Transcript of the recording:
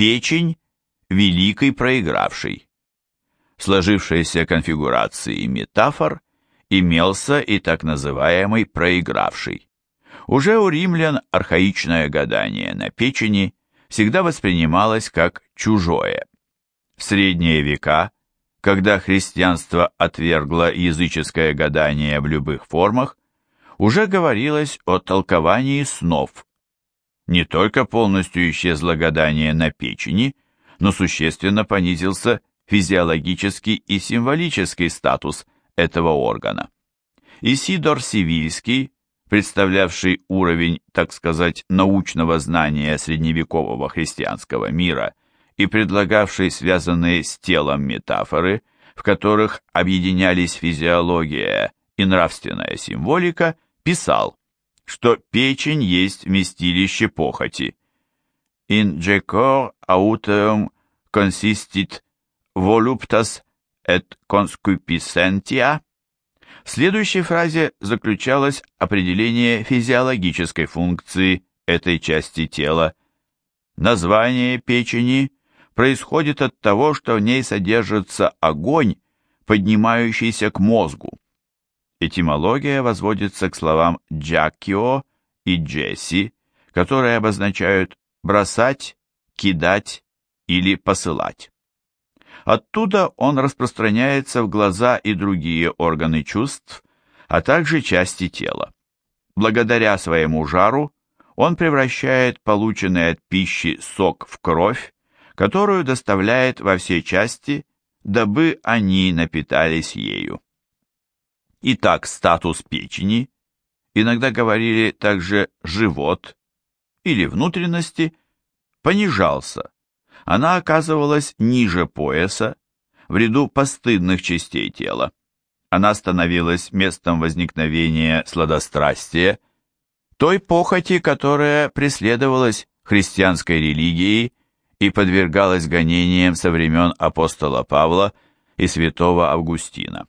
печень – великий проигравший. В сложившейся конфигурации метафор имелся и так называемый проигравший. Уже у римлян архаичное гадание на печени всегда воспринималось как чужое. В средние века, когда христианство отвергло языческое гадание в любых формах, уже говорилось о толковании снов. Не только полностью исчезло гадание на печени, но существенно понизился физиологический и символический статус этого органа. Исидор Сивильский, представлявший уровень, так сказать, научного знания средневекового христианского мира и предлагавший связанные с телом метафоры, в которых объединялись физиология и нравственная символика, писал, что печень есть вместилище похоти. In jecor autem consistit voluptas et concupiscentia. В следующей фразе заключалось определение физиологической функции этой части тела. Название печени происходит от того, что в ней содержится огонь, поднимающийся к мозгу. Этимология возводится к словам «джакио» и «джесси», которые обозначают «бросать», «кидать» или «посылать». Оттуда он распространяется в глаза и другие органы чувств, а также части тела. Благодаря своему жару он превращает полученный от пищи сок в кровь, которую доставляет во все части, дабы они напитались ею. Итак, статус печени, иногда говорили также живот или внутренности, понижался. Она оказывалась ниже пояса, в ряду постыдных частей тела. Она становилась местом возникновения сладострастия, той похоти, которая преследовалась христианской религией и подвергалась гонениям со времен апостола Павла и святого Августина.